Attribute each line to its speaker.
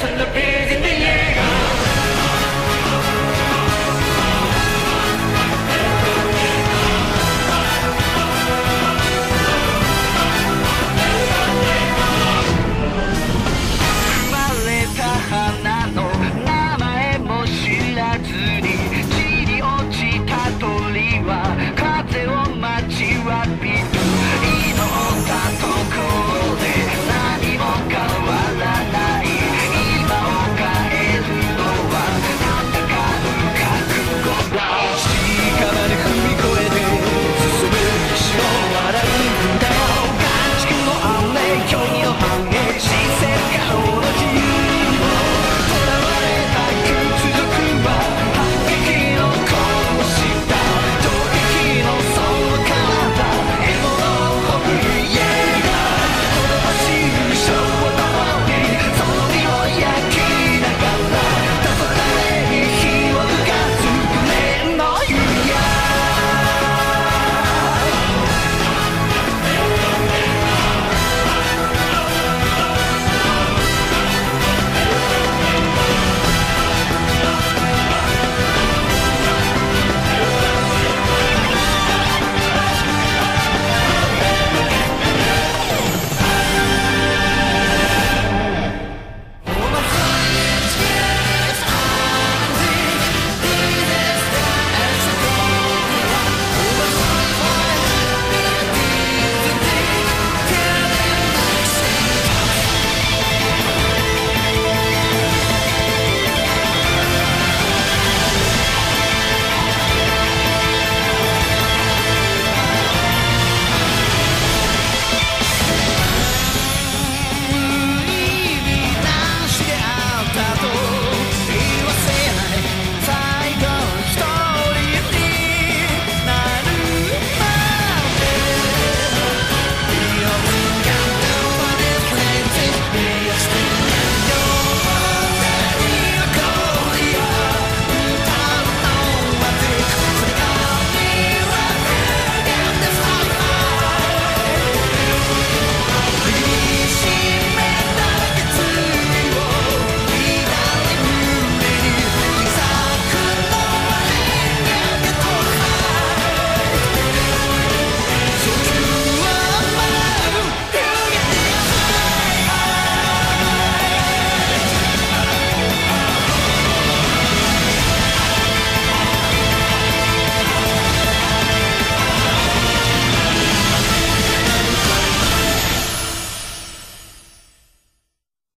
Speaker 1: In the breathing